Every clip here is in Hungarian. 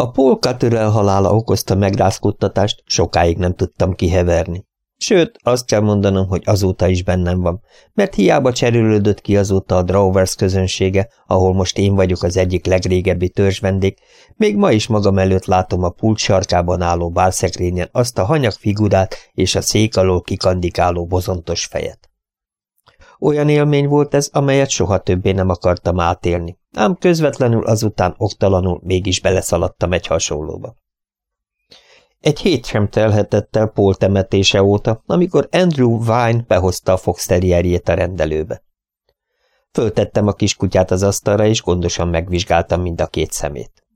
A Cutterell halála okozta megrázkódtatást, sokáig nem tudtam kiheverni. Sőt, azt kell mondanom, hogy azóta is bennem van, mert hiába cserélődött ki azóta a Drawers közönsége, ahol most én vagyok az egyik legrégebbi törzsvendég, még ma is magam előtt látom a pult sarkában álló bálszekrényen azt a hanyag figurát és a szék alól kikandikáló bozontos fejet. Olyan élmény volt ez, amelyet soha többé nem akartam átélni, ám közvetlenül azután oktalanul mégis beleszaladtam egy hasonlóba. Egy hét sem telhetett el Paul temetése óta, amikor Andrew Vine behozta a Fox terrierjét a rendelőbe. Föltettem a kiskutyát az asztalra, és gondosan megvizsgáltam mind a két szemét.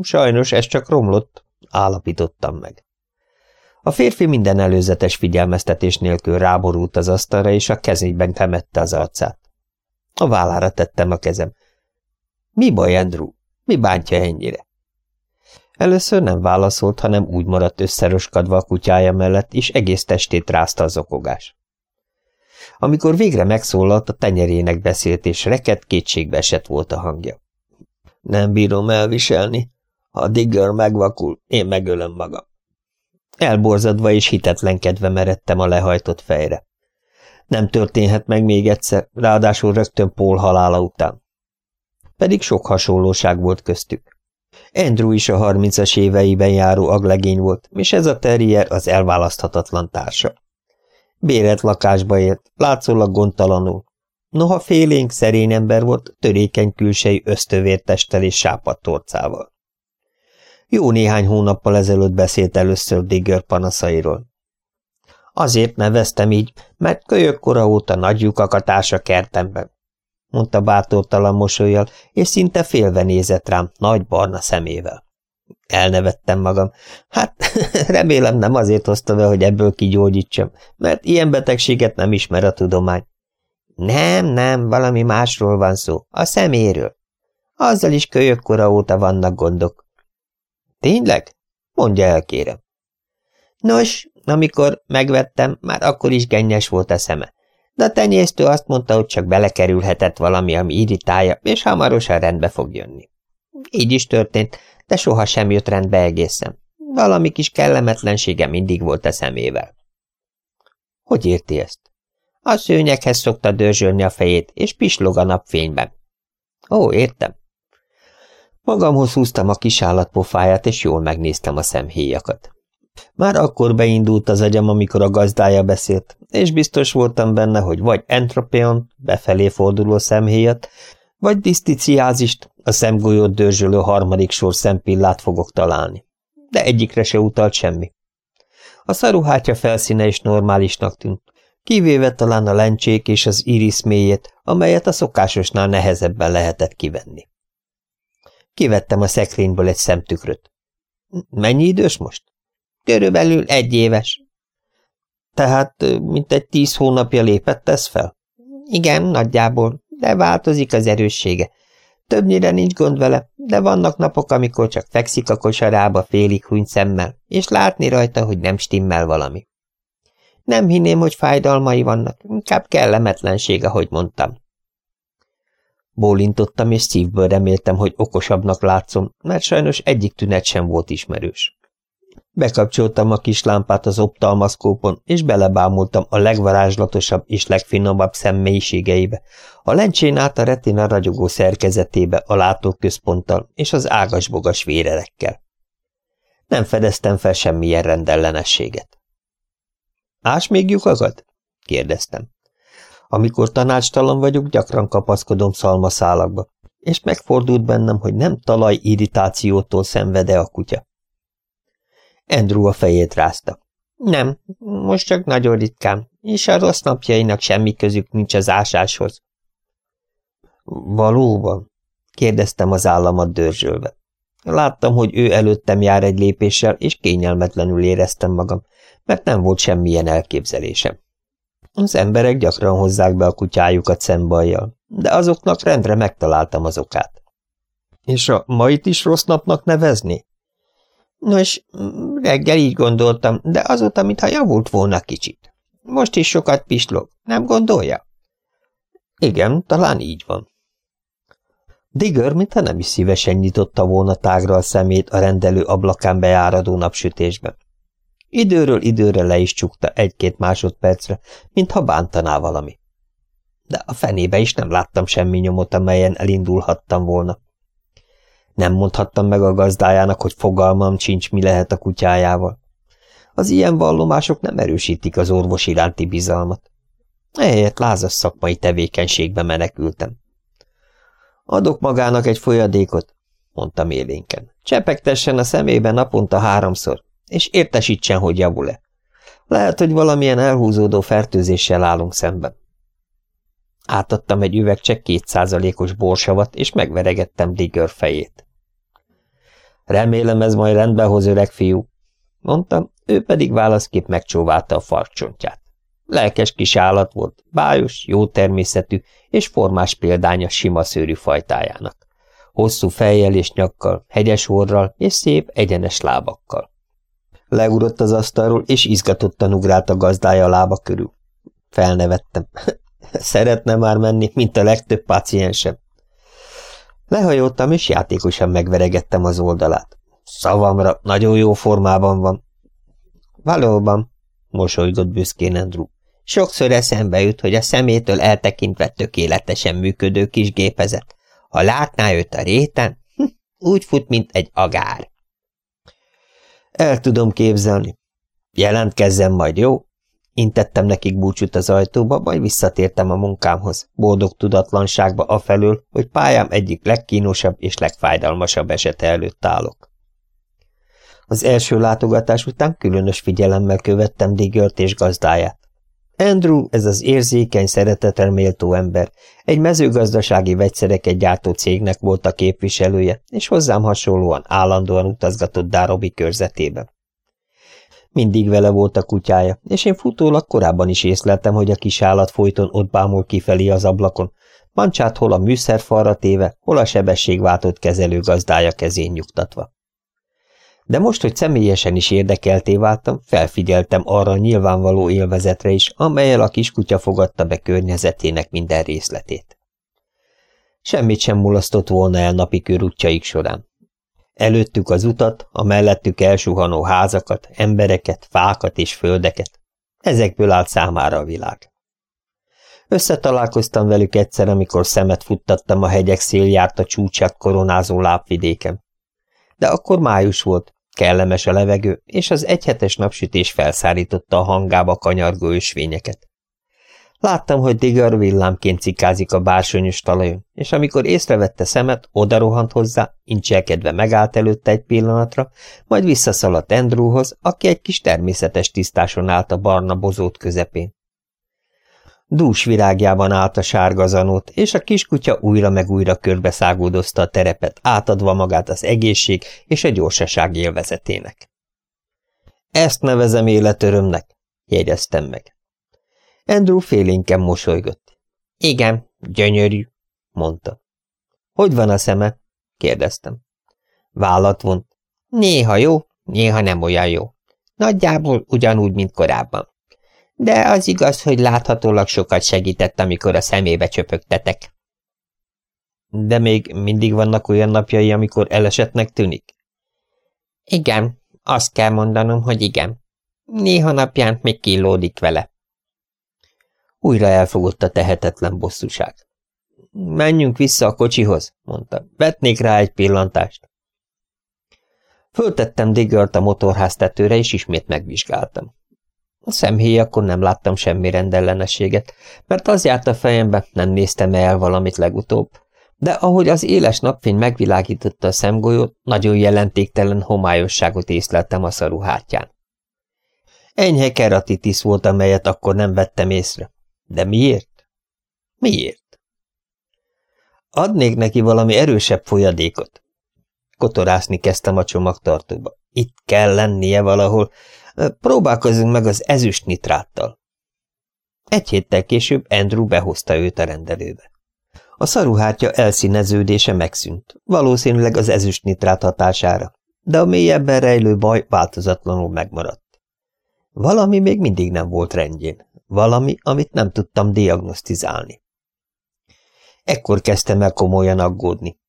Sajnos ez csak romlott, állapítottam meg. A férfi minden előzetes figyelmeztetés nélkül ráborult az asztalra, és a kezében temette az arcát. A vállára tettem a kezem. Mi baj, Andrew? Mi bántja ennyire? Először nem válaszolt, hanem úgy maradt összeroskadva a kutyája mellett, és egész testét rázta az okogás. Amikor végre megszólalt, a tenyerének beszélt, és reket kétségbe esett volt a hangja. Nem bírom elviselni. Ha digger megvakul, én megölöm magam. Elborzadva és hitetlenkedve meredtem a lehajtott fejre. Nem történhet meg még egyszer, ráadásul rögtön Paul halála után. Pedig sok hasonlóság volt köztük. Andrew is a harmincas éveiben járó aglegény volt, és ez a terrier az elválaszthatatlan társa. Bérelt lakásba élt, látszólag gondtalanul. Noha félénk szerény ember volt, törékeny külsejű ösztövértesttel és sápadt torcával. Jó néhány hónappal ezelőtt beszélt először Digger panaszairól. Azért neveztem így, mert kölyökkora óta nagy lyukak a társa kertemben mondta bátortalan mosolyjal, és szinte félve nézett rám nagy barna szemével. Elnevettem magam. Hát, remélem nem azért hozta be, hogy ebből kigyógyítsam, mert ilyen betegséget nem ismer a tudomány. Nem, nem, valami másról van szó, a szeméről. Azzal is kölyökkora óta vannak gondok. Tényleg? Mondja el, kérem. Nos, amikor megvettem, már akkor is gennyes volt a szeme de a tenyésztő azt mondta, hogy csak belekerülhetett valami, ami irritálja, és hamarosan rendbe fog jönni. Így is történt, de soha sem jött rendbe egészen. Valami kis kellemetlensége mindig volt a szemével. Hogy érti ezt? A szőnyeghez szokta dörzsölni a fejét, és pislog a napfényben. Ó, értem. Magamhoz húztam a kis állatpofáját, és jól megnéztem a szemhéjakat. Már akkor beindult az agyam, amikor a gazdája beszélt, és biztos voltam benne, hogy vagy entropion, befelé forduló szemhéjat, vagy diszticiázist, a szemgolyót dörzsölő harmadik sor szempillát fogok találni. De egyikre se utalt semmi. A szaruhátja felszíne is normálisnak tűnt, kivéve talán a lencsék és az iris mélyét, amelyet a szokásosnál nehezebben lehetett kivenni. Kivettem a szekrényből egy szemtükröt. Mennyi idős most? Körülbelül egy éves. Tehát mintegy tíz hónapja lépett ez fel? Igen, nagyjából, de változik az erőssége. Többnyire nincs gond vele, de vannak napok, amikor csak fekszik a kosarába félig huny szemmel, és látni rajta, hogy nem stimmel valami. Nem hinném, hogy fájdalmai vannak, inkább kellemetlenség, ahogy mondtam. Bólintottam, és szívből reméltem, hogy okosabbnak látszom, mert sajnos egyik tünet sem volt ismerős. Bekapcsoltam a kis lámpát az optalmaszkópon, és belebámultam a legvarázslatosabb és legfinomabb személyiségeibe, a lencsén át a retina ragyogó szerkezetébe a látóközponttal és az ágasbogas vérerekkel. Nem fedeztem fel semmilyen rendellenességet. – Ás még lyukakat? – kérdeztem. Amikor tanácstalan vagyok, gyakran kapaszkodom szalmaszálakba, és megfordult bennem, hogy nem talaj irritációtól szenvede a kutya. Andrew a fejét rázta. Nem, most csak nagyon ritkán, és a rossz napjainak semmi közük nincs az ásáshoz. Valóban? kérdeztem az államat dörzsölve. Láttam, hogy ő előttem jár egy lépéssel, és kényelmetlenül éreztem magam, mert nem volt semmilyen elképzelésem. Az emberek gyakran hozzák be a kutyájukat szembajjal, de azoknak rendre megtaláltam az okát. És a mait is rossz napnak nevezni? Nos, reggel így gondoltam, de azóta, mintha javult volna kicsit. Most is sokat pislog, nem gondolja? Igen, talán így van. Digger, mintha nem is szívesen nyitotta volna tágra a szemét a rendelő ablakán bejáradó napsütésben. Időről időre le is csukta egy-két másodpercre, mintha bántaná valami. De a fenébe is nem láttam semmi nyomot, amelyen elindulhattam volna. Nem mondhattam meg a gazdájának, hogy fogalmam sincs, mi lehet a kutyájával. Az ilyen vallomások nem erősítik az orvos iránti bizalmat. Ehelyett lázas szakmai tevékenységbe menekültem. Adok magának egy folyadékot, mondtam élénken. Csepegtessen a szemébe naponta háromszor, és értesítsen, hogy javul-e. Lehet, hogy valamilyen elhúzódó fertőzéssel állunk szemben. Átadtam egy üvegcsekk kétszázalékos borsavat, és megveregettem Digger fejét. Remélem ez majd rendbe hoz, öreg fiú, mondtam, ő pedig válaszképp megcsóválta a farcsontját. Lelkes kis állat volt, bájos, jó természetű és formás példánya sima szőrű fajtájának. Hosszú fejjel és nyakkal, hegyes orral és szép, egyenes lábakkal. Leurott az asztalról, és izgatottan ugrált a gazdája a lába körül. Felnevettem. Szeretne már menni, mint a legtöbb páciensem. Lehajoltam, és játékosan megveregettem az oldalát. Szavamra, nagyon jó formában van. Valóban, mosolygott büszkén Andrew. Sokszor eszembe jut, hogy a szemétől eltekintve tökéletesen működő kis gépezet. Ha látná őt a réten, úgy fut, mint egy agár. El tudom képzelni. Jelentkezzen majd, jó? Intettem nekik búcsút az ajtóba, majd visszatértem a munkámhoz, boldog tudatlanságba afelől, hogy pályám egyik legkínosabb és legfájdalmasabb esete előtt állok. Az első látogatás után különös figyelemmel követtem Diggert és gazdáját. Andrew, ez az érzékeny, szeretetre méltó ember, egy mezőgazdasági vegyszereket gyártó cégnek volt a képviselője, és hozzám hasonlóan állandóan utazgatott Dárobi körzetében. Mindig vele volt a kutyája, és én futólag korábban is észleltem, hogy a kis állat folyton ott bámul kifelé az ablakon, mancsát hol a műszerfalra téve, hol a sebességváltott kezelő gazdája kezén nyugtatva. De most, hogy személyesen is érdekelté váltam, felfigyeltem arra a nyilvánvaló élvezetre is, amelyel a kiskutya fogadta be környezetének minden részletét. Semmit sem mulasztott volna el napi körútjaik során. Előttük az utat, a mellettük elsuhanó házakat, embereket, fákat és földeket. Ezekből állt számára a világ. Összetalálkoztam velük egyszer, amikor szemet futtattam a hegyek széljárt a csúcsát koronázó lábvidéken. De akkor május volt, kellemes a levegő, és az egyhetes napsütés felszárította a hangába kanyargó ösvényeket. Láttam, hogy Digger villámként cikázik a bársonyos talajon, és amikor észrevette szemet, odarohant hozzá, incselkedve megállt előtte egy pillanatra, majd visszaszaladt Andrewhoz, aki egy kis természetes tisztáson állt a barna bozót közepén. Dús virágjában állt a sárga zanót, és a kiskutya újra meg újra körbeszágódozta a terepet, átadva magát az egészség és a gyorsaság élvezetének. Ezt nevezem életörömnek, jegyeztem meg. Andrew félénken mosolygott. Igen, gyönyörű, mondta. Hogy van a szeme? kérdeztem. Vállat vont. Néha jó, néha nem olyan jó. Nagyjából ugyanúgy, mint korábban. De az igaz, hogy láthatólag sokat segített, amikor a szemébe csöpögtetek. De még mindig vannak olyan napjai, amikor elesetnek tűnik? Igen, azt kell mondanom, hogy igen. Néha napján még killódik vele. Újra elfogott a tehetetlen bosszúság. Menjünk vissza a kocsihoz, mondta. Vetnék rá egy pillantást. Föltettem Diggert a motorház tetőre, és ismét megvizsgáltam. A szemhéj akkor nem láttam semmi rendellenességet, mert az járt a fejembe, nem néztem el valamit legutóbb, de ahogy az éles napfény megvilágította a szemgolyót, nagyon jelentéktelen homályosságot észleltem a szaru hátján. Enyhe keratitis volt, amelyet akkor nem vettem észre. De miért? Miért? Adnék neki valami erősebb folyadékot. Kotorászni kezdtem a csomagtartóba. Itt kell lennie valahol, Próbálkozunk meg az ezüst nitráttal. Egy héttel később Andrew behozta őt a rendelőbe. A szaruhártya elszíneződése megszűnt, valószínűleg az ezüst nitrát hatására, de a mélyebben rejlő baj változatlanul megmaradt. Valami még mindig nem volt rendjén, valami, amit nem tudtam diagnosztizálni. Ekkor kezdtem el komolyan aggódni.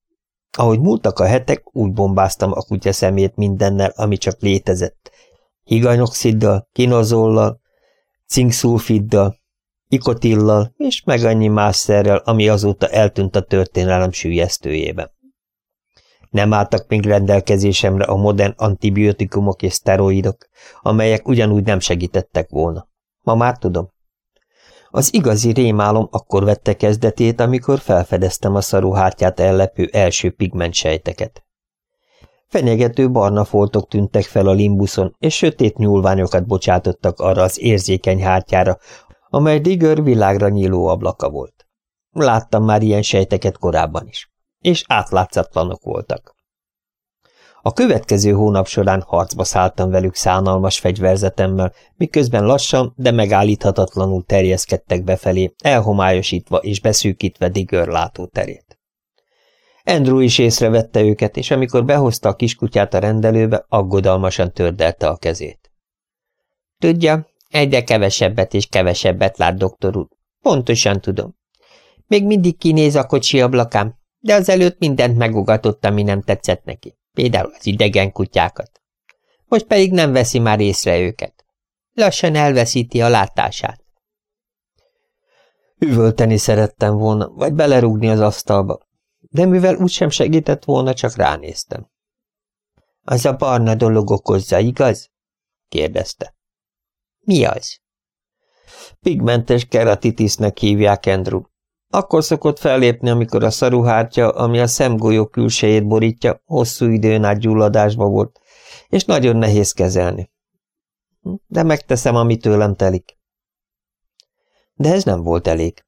Ahogy múltak a hetek, úgy bombáztam a kutya szemét mindennel, ami csak létezett. Higanyoxiddal, kinozollal, cinkszulfiddal, ikotillal és meg annyi más ami azóta eltűnt a történelem sűjesztőjében. Nem álltak még rendelkezésemre a modern antibiotikumok és szteroidok, amelyek ugyanúgy nem segítettek volna. Ma már tudom. Az igazi rémálom akkor vette kezdetét, amikor felfedeztem a szaruhártyát ellepő első pigmentsejteket. Fenyegető barna foltok tűntek fel a limbuszon, és sötét nyúlványokat bocsátottak arra az érzékeny hártyára, amely Digger világra nyíló ablaka volt. Láttam már ilyen sejteket korábban is, és átlátszatlanok voltak. A következő hónap során harcba szálltam velük szánalmas fegyverzetemmel, miközben lassan, de megállíthatatlanul terjeszkedtek befelé, elhomályosítva és beszűkítve Digger látóterét. Andrew is észrevette őket, és amikor behozta a kiskutyát a rendelőbe, aggodalmasan tördelte a kezét. Tudja, egyre kevesebbet és kevesebbet lát, doktor úr. Pontosan tudom. Még mindig kinéz a kocsi ablakám, de az előtt mindent megugatott, ami nem tetszett neki. Például az idegen kutyákat. Most pedig nem veszi már észre őket. Lassan elveszíti a látását. Üvölteni szerettem volna, vagy belerúgni az asztalba, de mivel úgysem segített volna, csak ránéztem. Az a barna dolog okozza, igaz? kérdezte. Mi az? Pigmentes keratitisnek hívják Andrew. Akkor szokott fellépni, amikor a szaruhártya, ami a szemgolyó külsejét borítja, hosszú időn át gyulladásba volt, és nagyon nehéz kezelni. De megteszem, ami tőlem telik. De ez nem volt elég.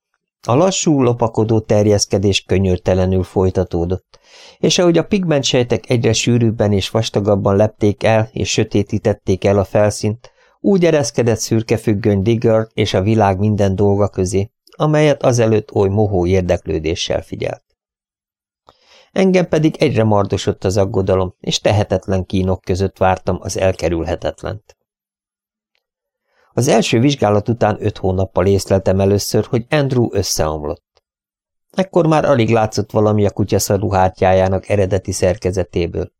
A lassú, lopakodó terjeszkedés könyörtelenül folytatódott, és ahogy a pigmentsejtek egyre sűrűbben és vastagabban lepték el és sötétítették el a felszínt, úgy ereszkedett szürke függöny Digger és a világ minden dolga közé, amelyet azelőtt oly mohó érdeklődéssel figyelt. Engem pedig egyre mardosott az aggodalom, és tehetetlen kínok között vártam az elkerülhetetlent. Az első vizsgálat után öt hónappal észleltem először, hogy Andrew összeomlott. Ekkor már alig látszott valami a kutyaszarú hátjájának eredeti szerkezetéből.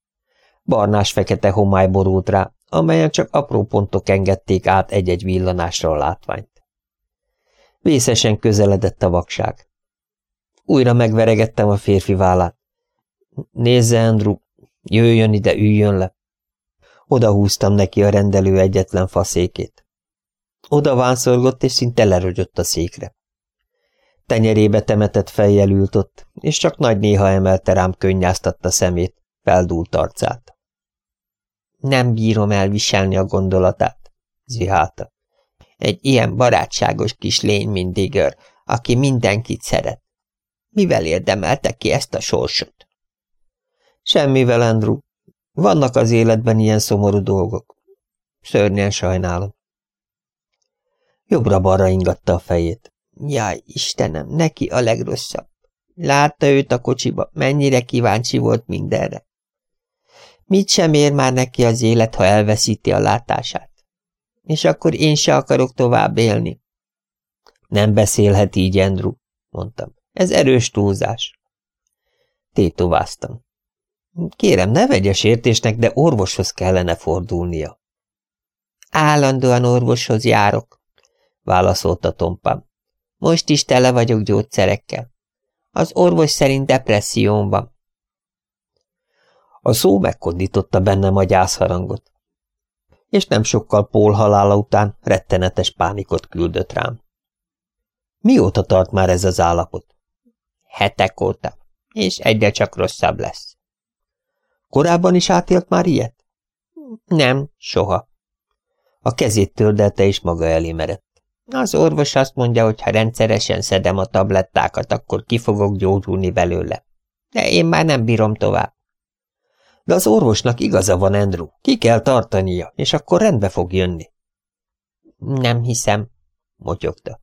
Barnás-fekete homály borult rá, amelyen csak apró pontok engedték át egy-egy villanásra a látványt. Vészesen közeledett a vakság. Újra megveregettem a férfi vállát. Nézze, Andrew, jöjjön ide, üljön le. Oda húztam neki a rendelő egyetlen faszékét. Oda vánszorgott, és szinte lerogyott a székre. Tenyerébe temetett fejjel ült ott, és csak nagy néha emelte rám könnyáztatta szemét, feldúlt arcát. Nem bírom elviselni a gondolatát, zihálta. Egy ilyen barátságos kis lény, mint Digger, aki mindenkit szeret. Mivel érdemelte ki ezt a sorsot? Semmivel, Andrew. Vannak az életben ilyen szomorú dolgok. Szörnyen sajnálom. Jobbra-balra ingatta a fejét. Jaj, Istenem, neki a legrosszabb. Látta őt a kocsiba, mennyire kíváncsi volt mindenre. Mit sem ér már neki az élet, ha elveszíti a látását? és akkor én se akarok tovább élni. Nem beszélhet így, Andrew, mondtam. Ez erős túlzás. Tétováztam. Kérem, ne vegye sértésnek, de orvoshoz kellene fordulnia. Állandóan orvoshoz járok, válaszolta Tompám. Most is tele vagyok gyógyszerekkel. Az orvos szerint depresszión van. A szó megkondította bennem a gyászharangot és nem sokkal Paul halála után rettenetes pánikot küldött rám. Mióta tart már ez az állapot? Hetek óta, és egyre csak rosszabb lesz. Korábban is átélt már ilyet? Nem, soha. A kezét tördelte és maga elé merett. Az orvos azt mondja, hogy ha rendszeresen szedem a tablettákat, akkor ki fogok gyógyulni belőle. De én már nem bírom tovább. De az orvosnak igaza van, Andrew. Ki kell tartania, és akkor rendbe fog jönni. Nem hiszem, motyogta.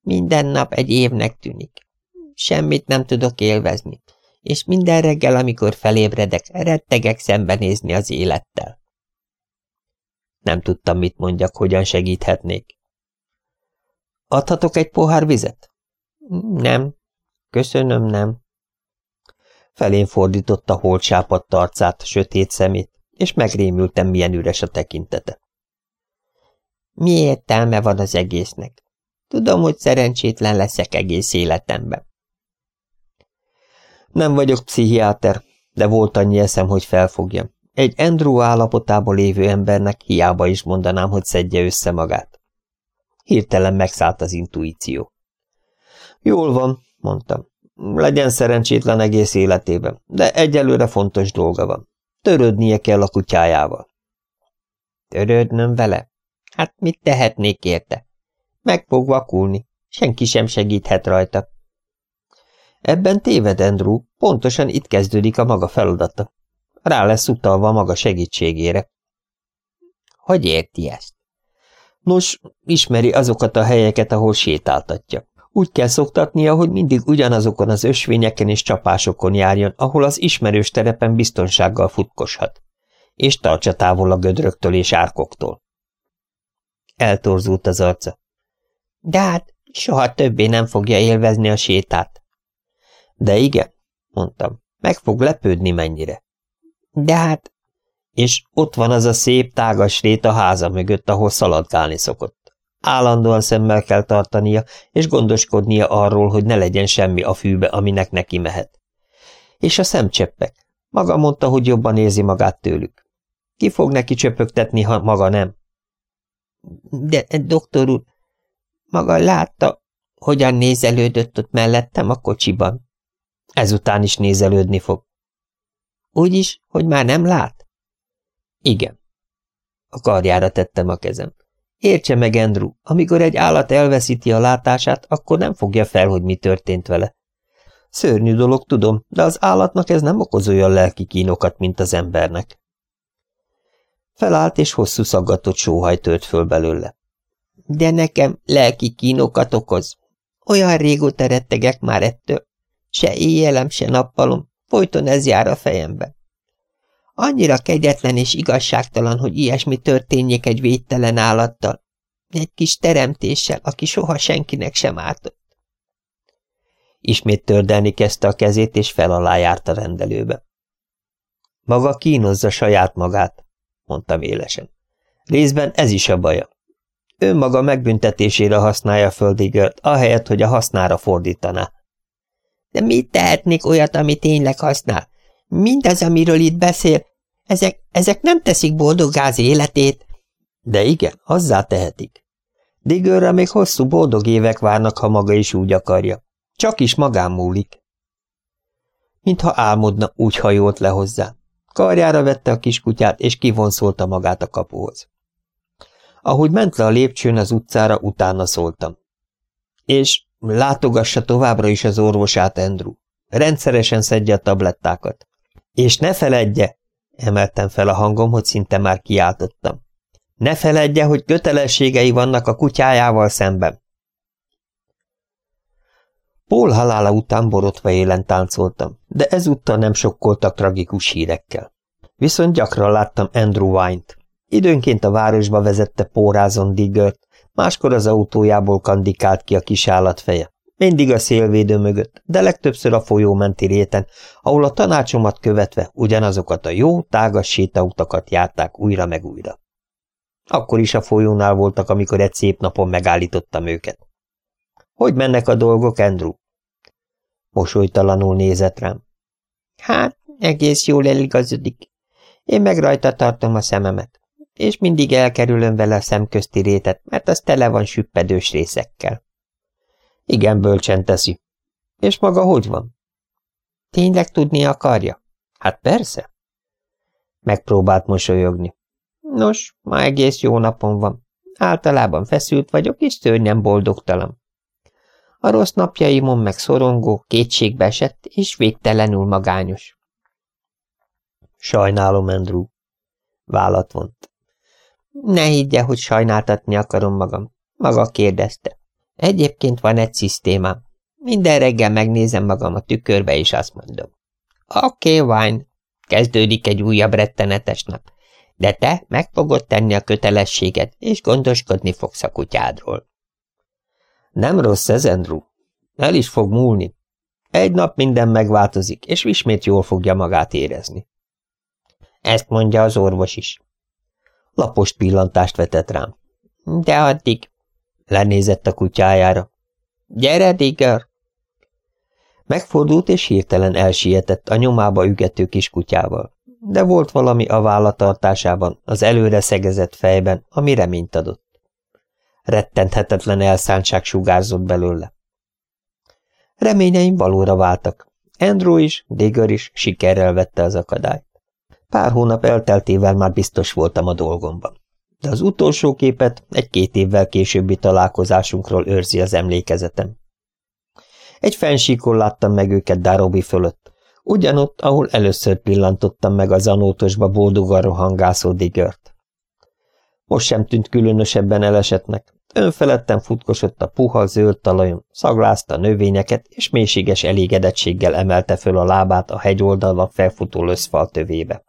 Minden nap egy évnek tűnik. Semmit nem tudok élvezni, és minden reggel, amikor felébredek, rettegek szembenézni az élettel. Nem tudtam, mit mondjak, hogyan segíthetnék. Adhatok egy pohár vizet? Nem, köszönöm, nem. Felén fordította holtsápadt arcát, sötét szemét, és megrémültem, milyen üres a tekintete. Mi értelme van az egésznek? Tudom, hogy szerencsétlen leszek egész életemben. Nem vagyok pszichiáter, de volt annyi eszem, hogy felfogjam. Egy Andrew állapotában lévő embernek hiába is mondanám, hogy szedje össze magát. Hirtelen megszállt az intuíció. Jól van, mondtam. Legyen szerencsétlen egész életében, de egyelőre fontos dolga van. Törődnie kell a kutyájával. Törődnöm vele? Hát mit tehetnék érte? Meg fog vakulni, senki sem segíthet rajta. Ebben téved, Andrew, pontosan itt kezdődik a maga feladata. Rá lesz utalva maga segítségére. Hogy érti ezt? Nos, ismeri azokat a helyeket, ahol sétáltatja. Úgy kell szoktatnia, hogy mindig ugyanazokon az ösvényeken és csapásokon járjon, ahol az ismerős terepen biztonsággal futkoshat. És tartsa távol a gödröktől és árkoktól. Eltorzult az arca. De hát soha többé nem fogja élvezni a sétát. De igen, mondtam, meg fog lepődni mennyire. De hát... És ott van az a szép, tágas rét a háza mögött, ahol szaladgálni szokott. Állandóan szemmel kell tartania, és gondoskodnia arról, hogy ne legyen semmi a fűbe, aminek neki mehet. És a szemcseppek. Maga mondta, hogy jobban érzi magát tőlük. Ki fog neki csöpögtetni, ha maga nem? De, doktor úr, maga látta, hogyan nézelődött ott mellettem a kocsiban? Ezután is nézelődni fog. Úgyis, hogy már nem lát? Igen. A karjára tettem a kezem. Értse meg, Andrew, amikor egy állat elveszíti a látását, akkor nem fogja fel, hogy mi történt vele. Szörnyű dolog, tudom, de az állatnak ez nem okoz olyan lelki kínokat, mint az embernek. Felállt, és hosszú szaggatott sóhaj tört föl belőle. De nekem lelki kínokat okoz. Olyan régóta rettegek már ettől. Se éjjelem, se nappalom, folyton ez jár a fejembe. Annyira kegyetlen és igazságtalan, hogy ilyesmi történjék egy védtelen állattal. Egy kis teremtéssel, aki soha senkinek sem ártott. Ismét tördelni kezdte a kezét, és fel alá járt a rendelőbe. Maga kínozza saját magát, mondtam élesen. Részben ez is a baja. Önmaga megbüntetésére használja földigört, ahelyett, hogy a hasznára fordítaná. De mit tehetnék olyat, ami tényleg használ? Mindez, amiről itt beszél, ezek, ezek nem teszik boldoggá az életét. De igen, azzá tehetik. Digörre még hosszú boldog évek várnak, ha maga is úgy akarja. Csak is magán múlik. Mintha álmodna, úgy hajolt le hozzá. Karjára vette a kiskutyát, és kivonszolta magát a kapuhoz. Ahogy ment le a lépcsőn az utcára, utána szóltam. És látogassa továbbra is az orvosát, Andrew. Rendszeresen szedje a tablettákat. És ne feledje, emeltem fel a hangom, hogy szinte már kiáltottam. Ne feledje, hogy kötelességei vannak a kutyájával szemben. Paul halála után borotva élen táncoltam, de ezúttal nem sokkoltak tragikus hírekkel. Viszont gyakran láttam Andrew Wine-t. Időnként a városba vezette pórázon Diggert, máskor az autójából kandikált ki a kis állatfeje. Mindig a szélvédő mögött, de legtöbbször a folyó menti réten, ahol a tanácsomat követve ugyanazokat a jó, tágas sétautakat járták újra meg újra. Akkor is a folyónál voltak, amikor egy szép napon megállítottam őket. Hogy mennek a dolgok, Andrew? Mosolytalanul nézett rám. Hát, egész jól eligazodik. Én meg rajta tartom a szememet, és mindig elkerülöm vele a szemközti rétet, mert az tele van süppedős részekkel. Igen, bölcsen teszi. És maga hogy van? Tényleg tudni akarja? Hát persze. Megpróbált mosolyogni. Nos, ma egész jó napom van. Általában feszült vagyok, és szörnyen boldogtalan. A rossz napjaimon meg szorongó, kétségbe esett, és végtelenül magányos. Sajnálom, Andrew. Vállat vont. Ne higgye, hogy sajnáltatni akarom magam. Maga kérdezte. Egyébként van egy szisztémám. Minden reggel megnézem magam a tükörbe, és azt mondom. Oké, okay, Wine, kezdődik egy újabb rettenetes nap, de te meg fogod tenni a kötelességet, és gondoskodni fogsz a kutyádról. Nem rossz ez, Andrew. El is fog múlni. Egy nap minden megváltozik, és ismét jól fogja magát érezni. Ezt mondja az orvos is. Lapost pillantást vetett rám. De addig... Lenézett a kutyájára. Gyere, Digger! Megfordult és hirtelen elsietett a nyomába ügető kiskutyával, de volt valami a vállatartásában, az előre szegezett fejben, ami reményt adott. Rettenthetetlen elszántság sugárzott belőle. Reményeim valóra váltak. Andrew is, Digger is sikerrel vette az akadályt. Pár hónap elteltével már biztos voltam a dolgomban. De az utolsó képet egy két évvel későbbi találkozásunkról őrzi az emlékezetem. Egy fensíkon láttam meg őket Darobi fölött, ugyanott, ahol először pillantottam meg a zanótosba boldogan rohangászó Diggert. Most sem tűnt különösebben elesetnek, önfeledten futkosott a puha zöld talajon, szaglázta a növényeket, és mélységes elégedettséggel emelte föl a lábát a hegyoldalra felfutó löszfal tövébe.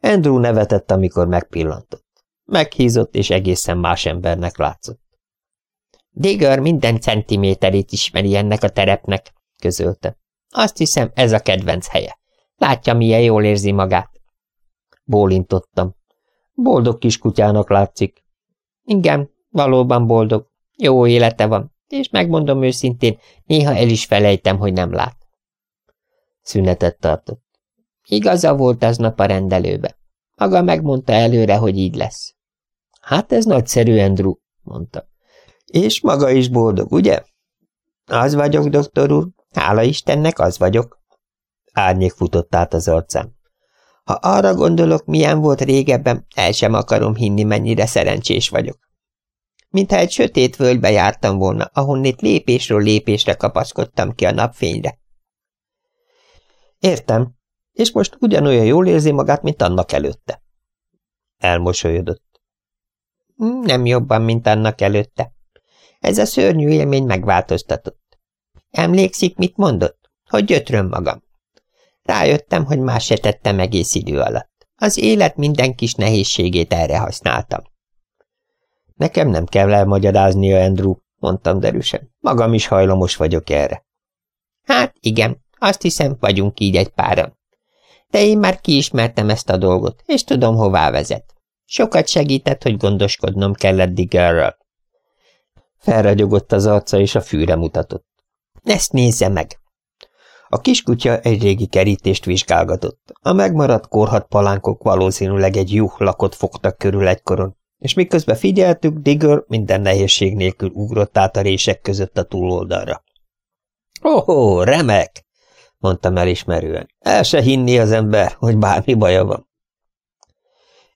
Andrew nevetett, amikor megpillantott. Meghízott, és egészen más embernek látszott. Digger minden centiméterét ismeri ennek a terepnek, közölte. Azt hiszem, ez a kedvenc helye. Látja, milyen jól érzi magát. Bólintottam. Boldog kiskutyának látszik. Igen, valóban boldog. Jó élete van, és megmondom őszintén, néha el is felejtem, hogy nem lát. Szünetet tartott. Igaza volt aznap a rendelőbe. Maga megmondta előre, hogy így lesz. Hát ez nagyszerű, Andrew, mondta. És maga is boldog, ugye? Az vagyok, doktor úr. Hála Istennek, az vagyok. Árnyék futott át az arcám. Ha arra gondolok, milyen volt régebben, el sem akarom hinni, mennyire szerencsés vagyok. Mintha egy sötét völgybe jártam volna, ahonnét lépésről lépésre kapaszkodtam ki a napfényre. Értem, és most ugyanolyan jól érzi magát, mint annak előtte. Elmosolyodott. Nem jobban, mint annak előtte. Ez a szörnyű élmény megváltoztatott. Emlékszik, mit mondott? Hogy gyötröm magam. Rájöttem, hogy más se tettem egész idő alatt. Az élet minden kis nehézségét erre használtam. Nekem nem kell elmagyaráznia, Andrew, mondtam derűsen. Magam is hajlamos vagyok erre. Hát igen, azt hiszem, vagyunk így egy páran. De én már kiismertem ezt a dolgot, és tudom, hová vezet. Sokat segített, hogy gondoskodnom kellett Diggerről. Felragyogott az arca, és a fűre mutatott. Ezt nézze meg! A kiskutya egy régi kerítést vizsgálgatott. A megmaradt korhat palánkok valószínűleg egy juh lakot fogtak körül egykoron, és miközben figyeltük, Digger minden nehézség nélkül ugrott át a rések között a túloldalra. Ó, remek! Mondtam elismerően. El se hinni az ember, hogy bármi baja van.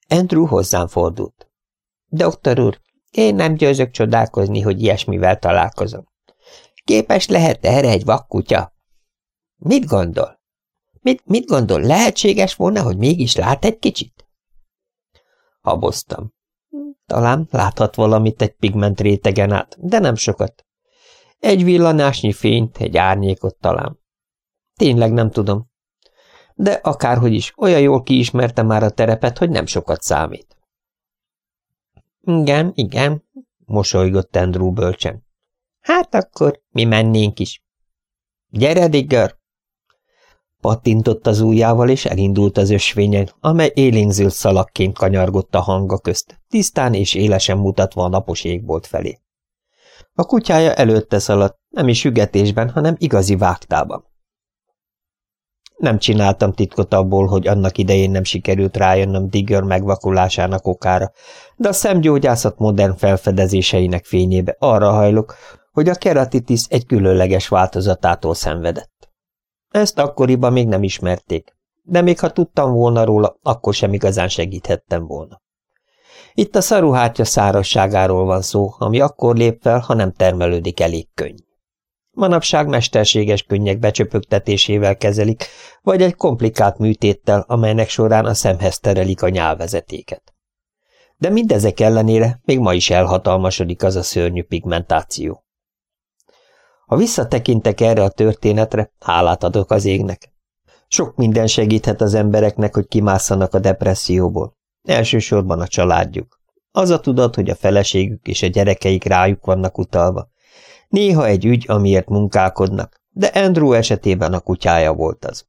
Andrew hozzám fordult. Doktor úr, én nem győzök csodálkozni, hogy ilyesmivel találkozom. Képes lehet erre egy vakkutya? Mit gondol? Mit, mit gondol, lehetséges volna, hogy mégis lát egy kicsit? Haboztam. Talán láthat valamit egy pigment rétegen át, de nem sokat. Egy villanásnyi fényt, egy árnyékot talán. Tényleg nem tudom. De akárhogy is, olyan jól kiismerte már a terepet, hogy nem sokat számít. Igen, igen, mosolygott Andrew bölcsen. Hát akkor mi mennénk is. Gyere, Digger! Pattintott az ujjával, és elindult az ösvényen, amely élénkzőlt szalakként kanyargott a hanga közt, tisztán és élesen mutatva a napos égbolt felé. A kutyája előtte szaladt, nem is sügetésben, hanem igazi vágtában. Nem csináltam titkot abból, hogy annak idején nem sikerült rájönnöm Digger megvakulásának okára, de a szemgyógyászat modern felfedezéseinek fényébe arra hajlok, hogy a keratitis egy különleges változatától szenvedett. Ezt akkoriban még nem ismerték, de még ha tudtam volna róla, akkor sem igazán segíthettem volna. Itt a szaruhártya szárasságáról van szó, ami akkor lép fel, ha nem termelődik elég könny. Manapság mesterséges könnyek becsöpögtetésével kezelik, vagy egy komplikált műtéttel, amelynek során a szemhez terelik a nyálvezetéket. De mindezek ellenére még ma is elhatalmasodik az a szörnyű pigmentáció. Ha visszatekintek erre a történetre, hálát adok az égnek. Sok minden segíthet az embereknek, hogy kimásszanak a depresszióból. Elsősorban a családjuk. Az a tudat, hogy a feleségük és a gyerekeik rájuk vannak utalva, Néha egy ügy, amiért munkálkodnak, de Andrew esetében a kutyája volt az.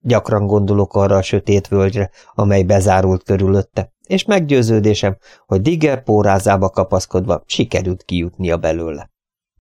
Gyakran gondolok arra a sötét völgyre, amely bezárult körülötte, és meggyőződésem, hogy Digger pórázába kapaszkodva sikerült kijutnia belőle.